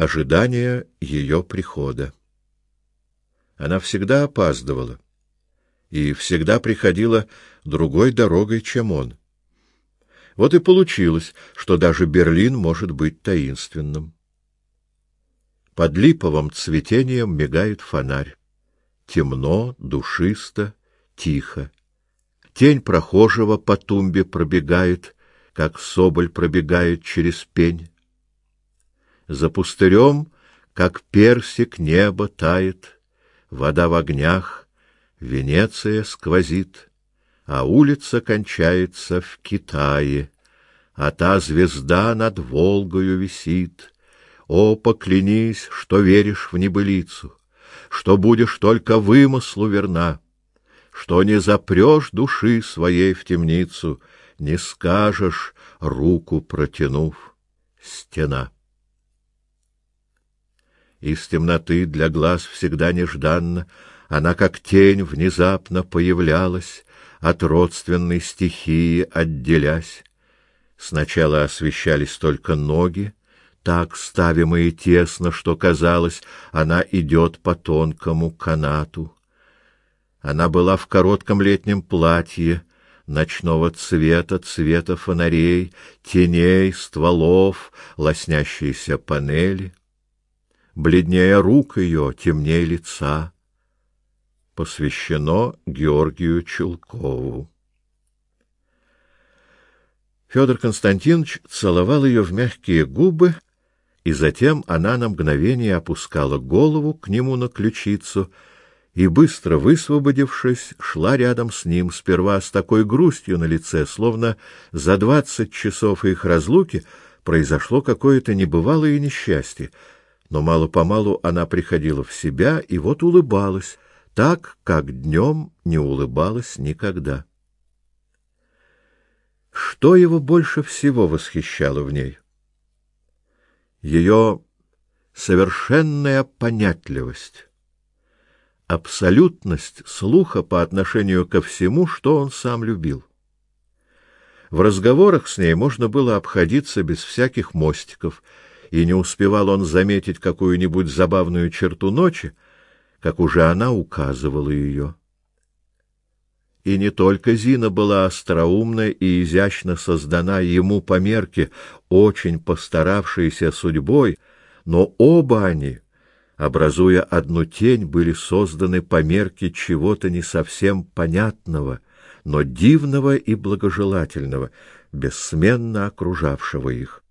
ожидание ее прихода. Она всегда опаздывала и всегда приходила другой дорогой, чем он. Вот и получилось, что даже Берлин может быть таинственным. Под липовым цветением мигает фонарь. Темно, душисто, тихо. Тень прохожего по тумбе пробегает, как соболь пробегает через пень. За пустырем, как персик, небо тает, вода в огнях, Венеция сквозит а улица кончается в Китае, а та звезда над Волгою висит. О, поклянись, что веришь в небылицу, что будешь только вымыслу верна, что не запрешь души своей в темницу, не скажешь, руку протянув, стена. Из темноты для глаз всегда нежданно она, как тень, внезапно появлялась, от родственной стихии отделясь. Сначала освещались только ноги, так ставимые тесно, что казалось, она идет по тонкому канату. Она была в коротком летнем платье, ночного цвета, цвета фонарей, теней, стволов, лоснящиеся панели. Бледнее рук ее, темнее лица посвящено Георгию Чулкову. Федор Константинович целовал ее в мягкие губы, и затем она на мгновение опускала голову к нему на ключицу и быстро высвободившись, шла рядом с ним, сперва с такой грустью на лице, словно за двадцать часов их разлуки произошло какое-то небывалое несчастье. Но мало-помалу она приходила в себя и вот улыбалась, так, как днем не улыбалась никогда. Что его больше всего восхищало в ней? Ее совершенная понятливость, абсолютность слуха по отношению ко всему, что он сам любил. В разговорах с ней можно было обходиться без всяких мостиков, и не успевал он заметить какую-нибудь забавную черту ночи, как уже она указывала ее. И не только Зина была остроумна и изящно создана ему по мерке, очень постаравшейся судьбой, но оба они, образуя одну тень, были созданы по мерке чего-то не совсем понятного, но дивного и благожелательного, бессменно окружавшего их.